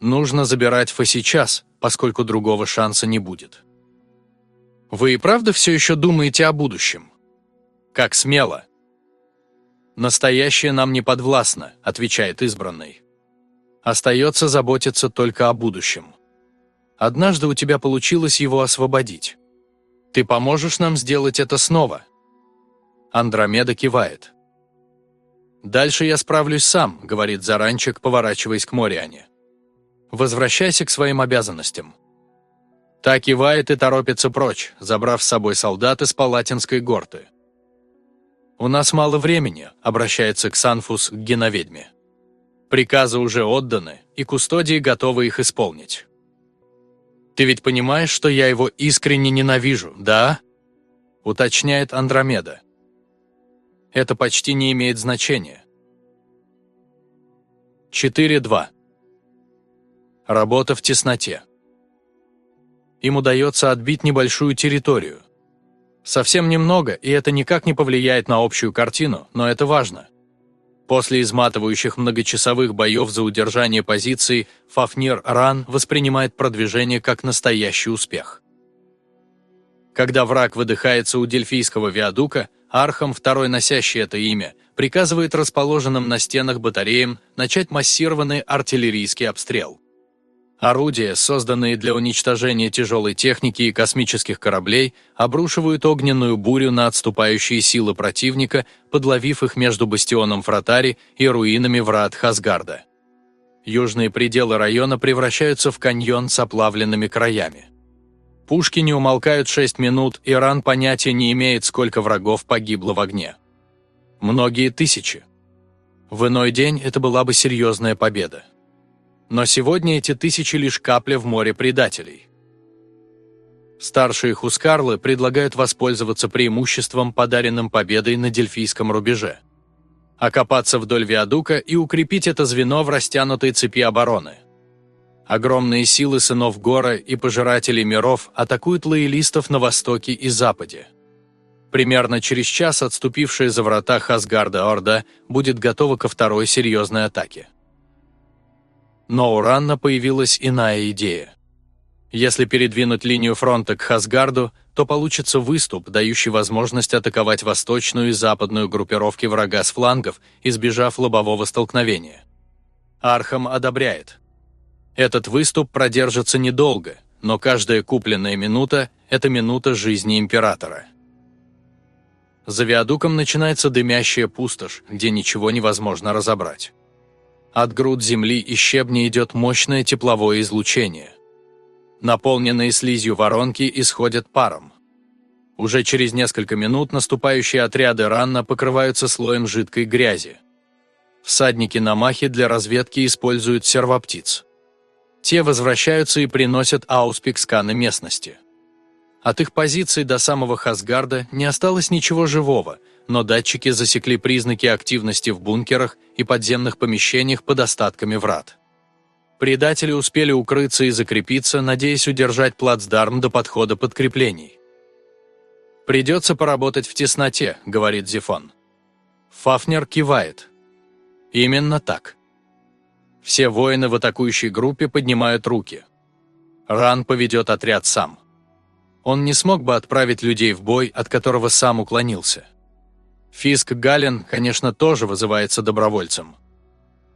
Нужно забирать Фа сейчас, поскольку другого шанса не будет». Вы и правда все еще думаете о будущем? Как смело. Настоящее нам не подвластно, отвечает избранный. Остается заботиться только о будущем. Однажды у тебя получилось его освободить. Ты поможешь нам сделать это снова? Андромеда кивает. «Дальше я справлюсь сам», — говорит Заранчик, поворачиваясь к Мориане. «Возвращайся к своим обязанностям. Та кивает и торопится прочь, забрав с собой солдат из Палатинской горты. «У нас мало времени», — обращается Ксанфус к геноведьме. «Приказы уже отданы, и кустодии готовы их исполнить». «Ты ведь понимаешь, что я его искренне ненавижу, да?» — уточняет Андромеда. «Это почти не имеет значения». 4.2. Работа в тесноте им удается отбить небольшую территорию. Совсем немного, и это никак не повлияет на общую картину, но это важно. После изматывающих многочасовых боев за удержание позиций, Фафнир Ранн воспринимает продвижение как настоящий успех. Когда враг выдыхается у Дельфийского виадука, Архам, второй носящий это имя, приказывает расположенным на стенах батареям начать массированный артиллерийский обстрел. Орудия, созданные для уничтожения тяжелой техники и космических кораблей, обрушивают огненную бурю на отступающие силы противника, подловив их между бастионом Фротари и руинами врат Хасгарда. Южные пределы района превращаются в каньон с оплавленными краями. Пушки не умолкают 6 минут, и ран понятия не имеет, сколько врагов погибло в огне. Многие тысячи. В иной день это была бы серьезная победа. Но сегодня эти тысячи лишь капля в море предателей. Старшие хускарлы предлагают воспользоваться преимуществом, подаренным победой на Дельфийском рубеже. Окопаться вдоль Виадука и укрепить это звено в растянутой цепи обороны. Огромные силы сынов Гора и пожирателей миров атакуют лоялистов на востоке и западе. Примерно через час отступившая за врата Хасгарда Орда будет готова ко второй серьезной атаке. Но у Ранна появилась иная идея. Если передвинуть линию фронта к Хасгарду, то получится выступ, дающий возможность атаковать восточную и западную группировки врага с флангов, избежав лобового столкновения. Архам одобряет. Этот выступ продержится недолго, но каждая купленная минута – это минута жизни императора. За виадуком начинается дымящая пустошь, где ничего невозможно разобрать. От груд земли и щебня идет мощное тепловое излучение. Наполненные слизью воронки исходят паром. Уже через несколько минут наступающие отряды ранно покрываются слоем жидкой грязи. Всадники на махе для разведки используют сервоптиц. Те возвращаются и приносят ауспик сканы местности. От их позиций до самого Хасгарда не осталось ничего живого, но датчики засекли признаки активности в бункерах и подземных помещениях под остатками врат. Предатели успели укрыться и закрепиться, надеясь удержать плацдарм до подхода подкреплений. «Придется поработать в тесноте», — говорит Зефон. Фафнер кивает. «Именно так». Все воины в атакующей группе поднимают руки. Ран поведет отряд сам. Он не смог бы отправить людей в бой, от которого сам уклонился. Фиск Гален, конечно, тоже вызывается добровольцем.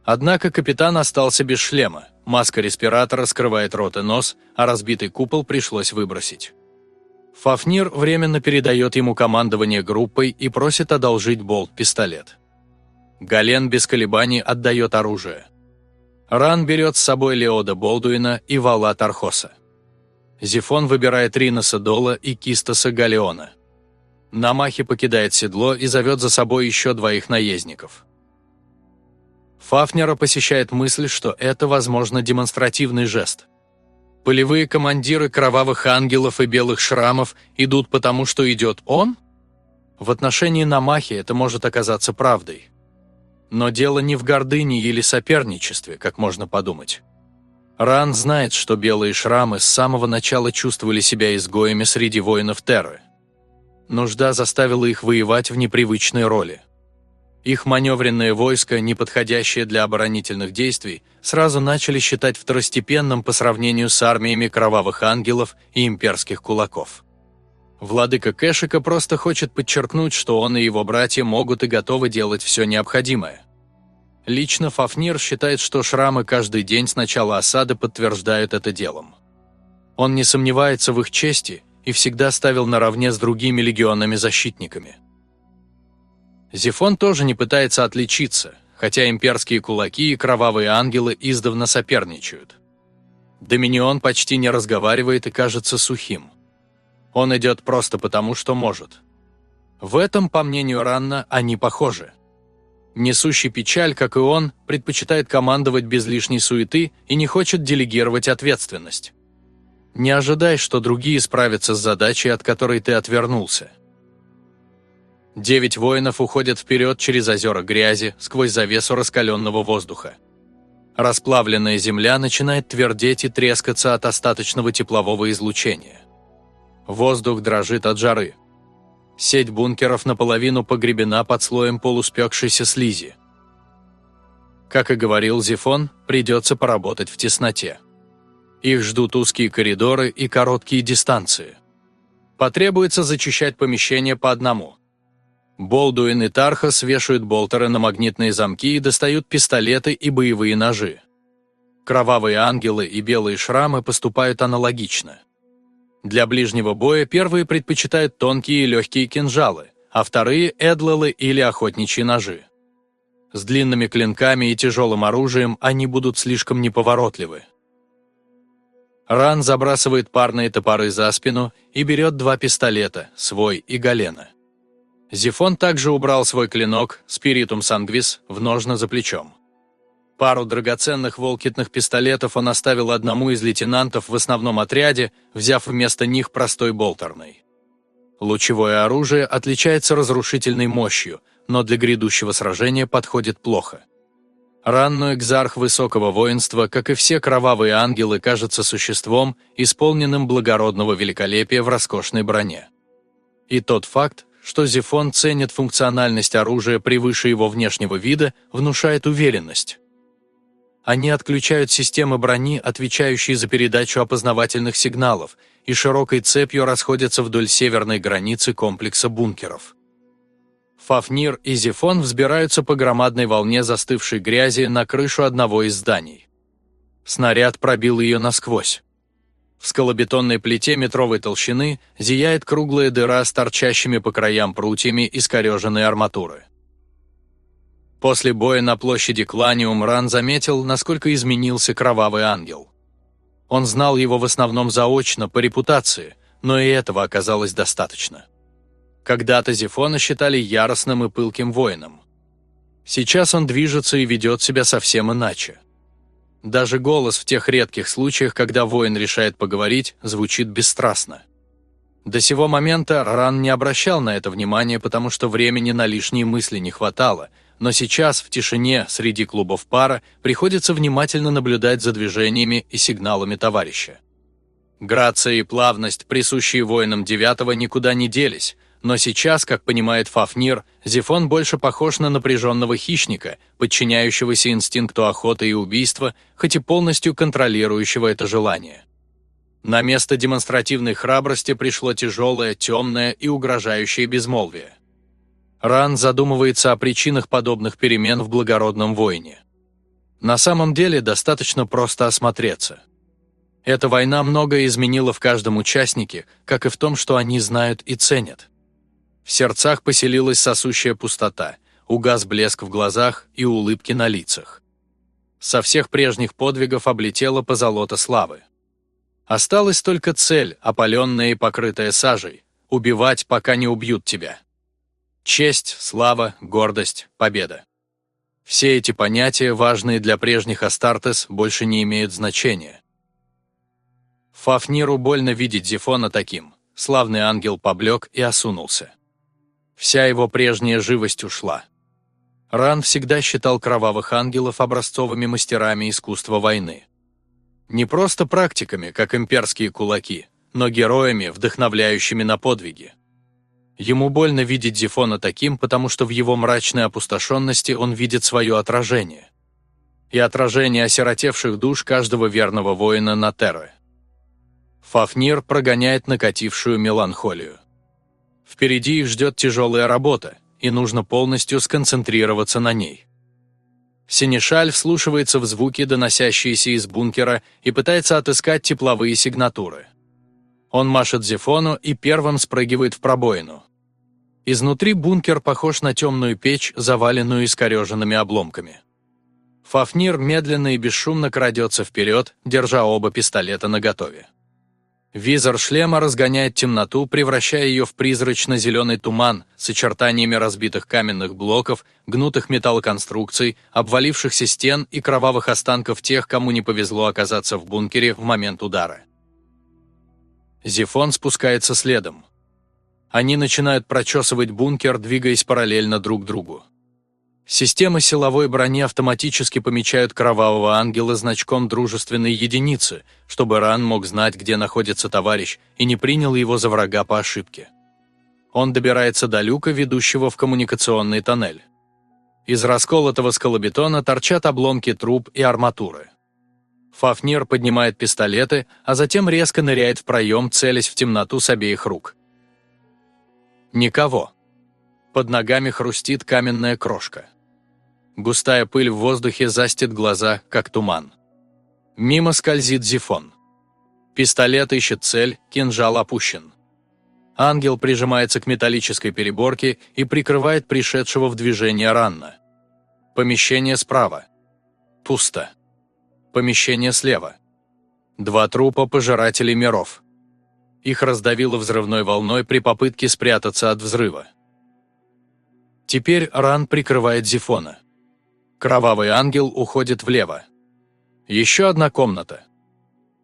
Однако капитан остался без шлема, маска респиратора скрывает рот и нос, а разбитый купол пришлось выбросить. Фафнир временно передает ему командование группой и просит одолжить болт-пистолет. Гален без колебаний отдает оружие. Ран берет с собой Леода Болдуина и Вала Тархоса. Зифон выбирает Риноса Дола и Кистоса Галеона. Намахи покидает седло и зовет за собой еще двоих наездников. Фафнера посещает мысль, что это, возможно, демонстративный жест. Полевые командиры кровавых ангелов и белых шрамов идут потому, что идет он? В отношении Намахи это может оказаться правдой. Но дело не в гордыне или соперничестве, как можно подумать. Ран знает, что белые шрамы с самого начала чувствовали себя изгоями среди воинов Терры. Нужда заставила их воевать в непривычной роли. Их маневренное войско, не подходящее для оборонительных действий, сразу начали считать второстепенным по сравнению с армиями кровавых ангелов и имперских кулаков. Владыка Кэшика просто хочет подчеркнуть, что он и его братья могут и готовы делать все необходимое. Лично Фафнир считает, что шрамы каждый день с начала осады подтверждают это делом. Он не сомневается в их чести и всегда ставил наравне с другими легионами-защитниками. Зефон тоже не пытается отличиться, хотя имперские кулаки и кровавые ангелы издавна соперничают. Доминион почти не разговаривает и кажется сухим. Он идет просто потому, что может. В этом, по мнению Ранна, они похожи. Несущий печаль, как и он, предпочитает командовать без лишней суеты и не хочет делегировать ответственность. Не ожидай, что другие справятся с задачей, от которой ты отвернулся. Девять воинов уходят вперед через озера грязи, сквозь завесу раскаленного воздуха. Расплавленная земля начинает твердеть и трескаться от остаточного теплового излучения. Воздух дрожит от жары. Сеть бункеров наполовину погребена под слоем полуспекшейся слизи. Как и говорил Зифон, придется поработать в тесноте. Их ждут узкие коридоры и короткие дистанции. Потребуется зачищать помещение по одному. Болдуин и Тарха свешивают болтеры на магнитные замки и достают пистолеты и боевые ножи. Кровавые ангелы и белые шрамы поступают аналогично. Для ближнего боя первые предпочитают тонкие и легкие кинжалы, а вторые – эдлалы или охотничьи ножи. С длинными клинками и тяжелым оружием они будут слишком неповоротливы. Ран забрасывает парные топоры за спину и берет два пистолета, свой и Галена. Зифон также убрал свой клинок, Спиритум Сангвис, в ножны за плечом. Пару драгоценных волкитных пистолетов он оставил одному из лейтенантов в основном отряде, взяв вместо них простой болтерный. Лучевое оружие отличается разрушительной мощью, но для грядущего сражения подходит плохо. Ранной экзарх высокого воинства, как и все кровавые ангелы, кажется существом, исполненным благородного великолепия в роскошной броне. И тот факт, что Зефон ценит функциональность оружия превыше его внешнего вида, внушает уверенность. Они отключают системы брони, отвечающие за передачу опознавательных сигналов, и широкой цепью расходятся вдоль северной границы комплекса бункеров. Фафнир и Зефон взбираются по громадной волне застывшей грязи на крышу одного из зданий. Снаряд пробил ее насквозь. В скалобетонной плите метровой толщины зияет круглая дыра с торчащими по краям прутьями искореженной арматуры. После боя на площади Кланиум Ран заметил, насколько изменился Кровавый Ангел. Он знал его в основном заочно, по репутации, но и этого оказалось достаточно. Когда-то Зефона считали яростным и пылким воином. Сейчас он движется и ведет себя совсем иначе. Даже голос в тех редких случаях, когда воин решает поговорить, звучит бесстрастно. До сего момента Ран не обращал на это внимания, потому что времени на лишние мысли не хватало, но сейчас в тишине среди клубов пара приходится внимательно наблюдать за движениями и сигналами товарища. Грация и плавность, присущие воинам девятого, никуда не делись, но сейчас, как понимает Фафнир, Зефон больше похож на напряженного хищника, подчиняющегося инстинкту охоты и убийства, хоть и полностью контролирующего это желание. На место демонстративной храбрости пришло тяжелое, темное и угрожающее безмолвие. Ран задумывается о причинах подобных перемен в благородном воине. На самом деле достаточно просто осмотреться. Эта война многое изменила в каждом участнике, как и в том, что они знают и ценят. В сердцах поселилась сосущая пустота, угас блеск в глазах и улыбки на лицах. Со всех прежних подвигов облетела позолота славы. Осталась только цель, опаленная и покрытая сажей – убивать, пока не убьют тебя. Честь, слава, гордость, победа. Все эти понятия, важные для прежних Астартес, больше не имеют значения. Фафниру больно видеть Зефона таким. Славный ангел поблек и осунулся. Вся его прежняя живость ушла. Ран всегда считал кровавых ангелов образцовыми мастерами искусства войны. Не просто практиками, как имперские кулаки, но героями, вдохновляющими на подвиги. Ему больно видеть Зефона таким, потому что в его мрачной опустошенности он видит свое отражение. И отражение осиротевших душ каждого верного воина на Терре. Фафнир прогоняет накатившую меланхолию. Впереди их ждет тяжелая работа, и нужно полностью сконцентрироваться на ней. Синешаль вслушивается в звуки, доносящиеся из бункера, и пытается отыскать тепловые сигнатуры. Он машет Зефону и первым спрыгивает в пробоину. Изнутри бункер похож на темную печь, заваленную искореженными обломками. Фафнир медленно и бесшумно крадется вперед, держа оба пистолета наготове. Визор шлема разгоняет темноту, превращая ее в призрачно-зеленый туман с очертаниями разбитых каменных блоков, гнутых металлоконструкций, обвалившихся стен и кровавых останков тех, кому не повезло оказаться в бункере в момент удара. Зефон спускается следом. Они начинают прочесывать бункер, двигаясь параллельно друг другу. Системы силовой брони автоматически помечают кровавого ангела значком дружественной единицы, чтобы Ран мог знать, где находится товарищ, и не принял его за врага по ошибке. Он добирается до люка, ведущего в коммуникационный тоннель. Из расколотого скалобетона торчат обломки труб и арматуры. Фафнир поднимает пистолеты, а затем резко ныряет в проем, целясь в темноту с обеих рук. Никого. Под ногами хрустит каменная крошка. Густая пыль в воздухе застит глаза, как туман. Мимо скользит Зифон. Пистолет ищет цель, кинжал опущен. Ангел прижимается к металлической переборке и прикрывает пришедшего в движение Ранна. Помещение справа. Пусто. Помещение слева. Два трупа пожирателей миров. Их раздавило взрывной волной при попытке спрятаться от взрыва. Теперь Ран прикрывает Зифона. Кровавый ангел уходит влево. Еще одна комната.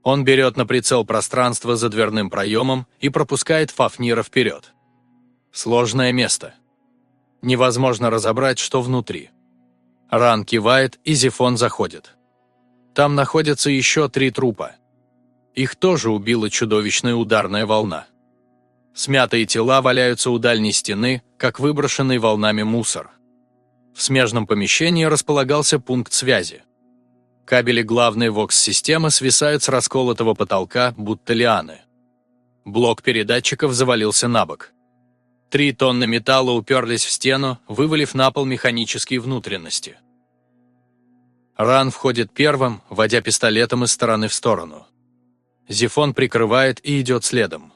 Он берет на прицел пространство за дверным проемом и пропускает Фафнира вперед. Сложное место. Невозможно разобрать, что внутри. Ран кивает, и Зефон заходит. Там находятся еще три трупа. Их тоже убила чудовищная ударная волна. Смятые тела валяются у дальней стены, как выброшенный волнами мусор. В смежном помещении располагался пункт связи. Кабели главной ВОКС-системы свисают с расколотого потолка, будто лианы. Блок передатчиков завалился на бок. Три тонны металла уперлись в стену, вывалив на пол механические внутренности. Ран входит первым, водя пистолетом из стороны в сторону. Зифон прикрывает и идет следом.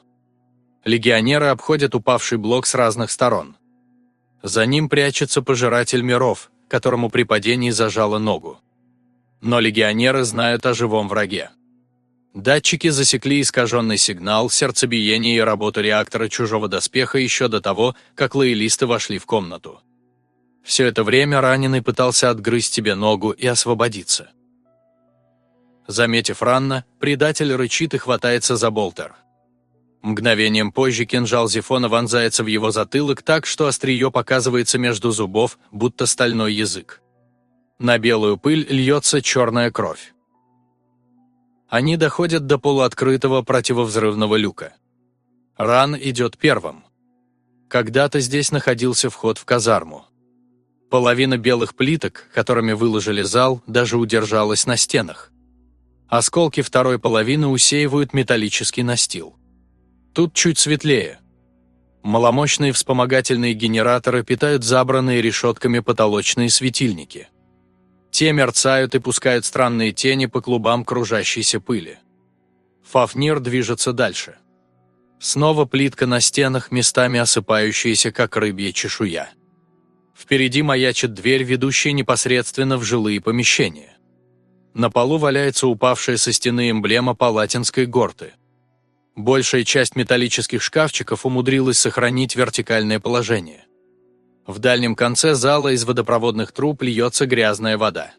Легионеры обходят упавший блок с разных сторон. За ним прячется пожиратель миров, которому при падении зажало ногу. Но легионеры знают о живом враге. Датчики засекли искаженный сигнал, сердцебиение и работу реактора чужого доспеха еще до того, как лоялисты вошли в комнату. Все это время раненый пытался отгрызть тебе ногу и освободиться. Заметив Ранна, предатель рычит и хватается за болтер. Мгновением позже кинжал Зефона вонзается в его затылок так, что острие показывается между зубов, будто стальной язык. На белую пыль льется черная кровь. Они доходят до полуоткрытого противовзрывного люка. Ран идет первым. Когда-то здесь находился вход в казарму. Половина белых плиток, которыми выложили зал, даже удержалась на стенах. Осколки второй половины усеивают металлический настил. Тут чуть светлее. Маломощные вспомогательные генераторы питают забранные решетками потолочные светильники. Те мерцают и пускают странные тени по клубам кружащейся пыли. Фафнир движется дальше. Снова плитка на стенах, местами осыпающаяся, как рыбья чешуя. Впереди маячит дверь, ведущая непосредственно в жилые помещения. На полу валяется упавшая со стены эмблема палатинской горты. Большая часть металлических шкафчиков умудрилась сохранить вертикальное положение. В дальнем конце зала из водопроводных труб льется грязная вода.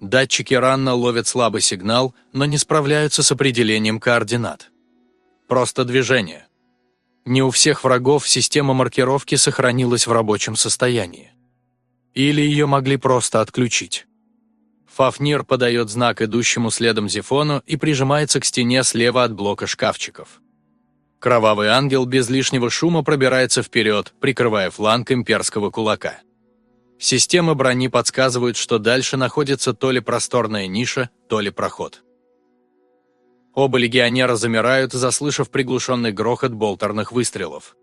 Датчики ранно ловят слабый сигнал, но не справляются с определением координат. Просто движение. Не у всех врагов система маркировки сохранилась в рабочем состоянии. Или ее могли просто отключить. Фафнир подает знак идущему следом Зефону и прижимается к стене слева от блока шкафчиков. Кровавый ангел без лишнего шума пробирается вперед, прикрывая фланг имперского кулака. Системы брони подсказывают, что дальше находится то ли просторная ниша, то ли проход. Оба легионера замирают, заслышав приглушенный грохот болтерных выстрелов.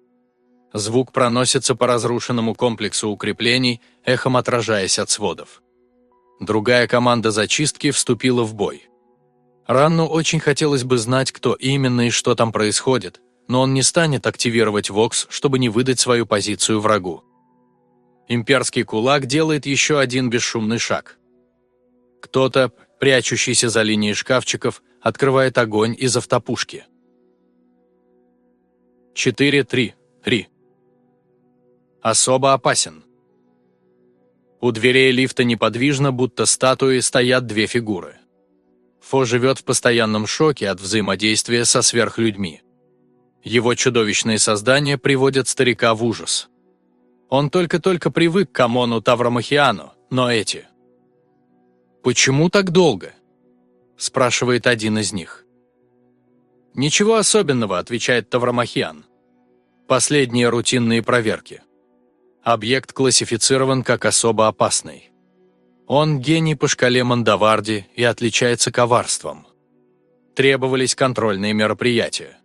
Звук проносится по разрушенному комплексу укреплений, эхом отражаясь от сводов. Другая команда зачистки вступила в бой. Ранну очень хотелось бы знать, кто именно и что там происходит, но он не станет активировать Вокс, чтобы не выдать свою позицию врагу. Имперский кулак делает еще один бесшумный шаг. Кто-то, прячущийся за линией шкафчиков, открывает огонь из автопушки. 4-3-3. Особо опасен. У дверей лифта неподвижно, будто статуи, стоят две фигуры. Фо живет в постоянном шоке от взаимодействия со сверхлюдьми. Его чудовищные создания приводят старика в ужас. Он только-только привык к Амону Таврамахиану, но эти... «Почему так долго?» – спрашивает один из них. «Ничего особенного», – отвечает Таврамахиан. «Последние рутинные проверки» объект классифицирован как особо опасный. Он гений по шкале Мандаварди и отличается коварством. Требовались контрольные мероприятия.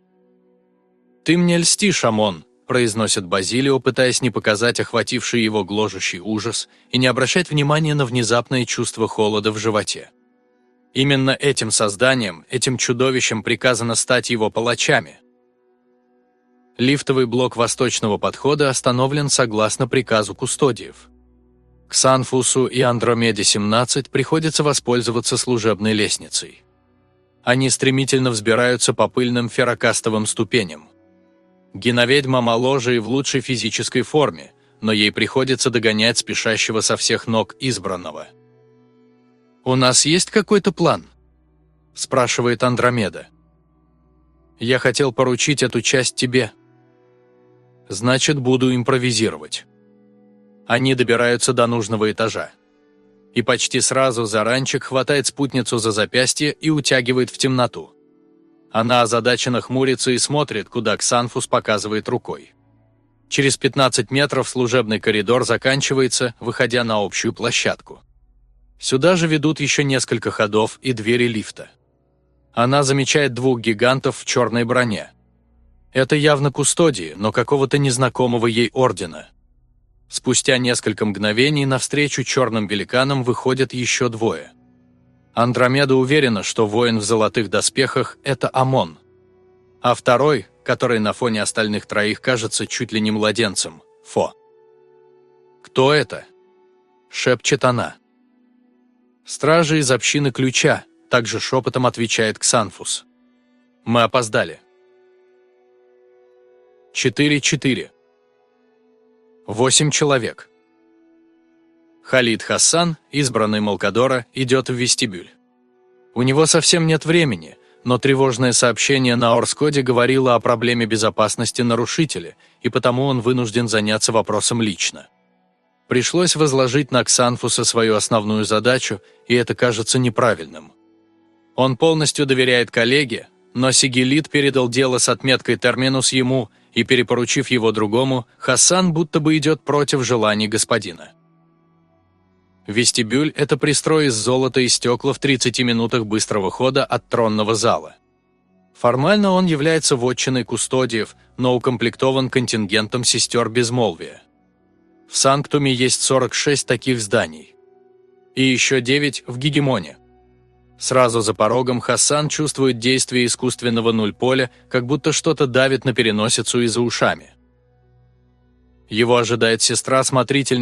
«Ты мне льстишь, Амон», – произносит Базилио, пытаясь не показать охвативший его гложущий ужас и не обращать внимания на внезапное чувство холода в животе. Именно этим созданием, этим чудовищем приказано стать его палачами – Лифтовый блок восточного подхода остановлен согласно приказу кустодиев. К Санфусу и Андромеде-17 приходится воспользоваться служебной лестницей. Они стремительно взбираются по пыльным феррокастовым ступеням. Геноведьма моложе и в лучшей физической форме, но ей приходится догонять спешащего со всех ног избранного. «У нас есть какой-то план?» – спрашивает Андромеда. «Я хотел поручить эту часть тебе», значит, буду импровизировать. Они добираются до нужного этажа. И почти сразу Заранчик хватает спутницу за запястье и утягивает в темноту. Она озадаченно хмурится и смотрит, куда Ксанфус показывает рукой. Через 15 метров служебный коридор заканчивается, выходя на общую площадку. Сюда же ведут еще несколько ходов и двери лифта. Она замечает двух гигантов в черной броне. Это явно кустодии, но какого-то незнакомого ей ордена. Спустя несколько мгновений навстречу черным великанам выходят еще двое. Андромеда уверена, что воин в золотых доспехах – это Амон. А второй, который на фоне остальных троих кажется чуть ли не младенцем – Фо. «Кто это?» – шепчет она. «Стражи из общины ключа», – также шепотом отвечает Ксанфус. «Мы опоздали». 4-4. Восемь человек. Халид Хасан, избранный Малкадора, идет в вестибюль. У него совсем нет времени, но тревожное сообщение на Орскоде говорило о проблеме безопасности нарушителя, и потому он вынужден заняться вопросом лично. Пришлось возложить на Ксанфуса свою основную задачу, и это кажется неправильным. Он полностью доверяет коллеге, но Сигелит передал дело с отметкой «Терминус» ему, и, перепоручив его другому, Хасан будто бы идет против желаний господина. Вестибюль – это пристрой из золота и стекла в 30 минутах быстрого хода от тронного зала. Формально он является вотчиной кустодиев, но укомплектован контингентом сестер безмолвия. В Санктуме есть 46 таких зданий. И еще 9 в Гегемоне. Сразу за порогом Хасан чувствует действие искусственного нуль-поля, как будто что-то давит на переносицу и за ушами. Его ожидает сестра-смотрительница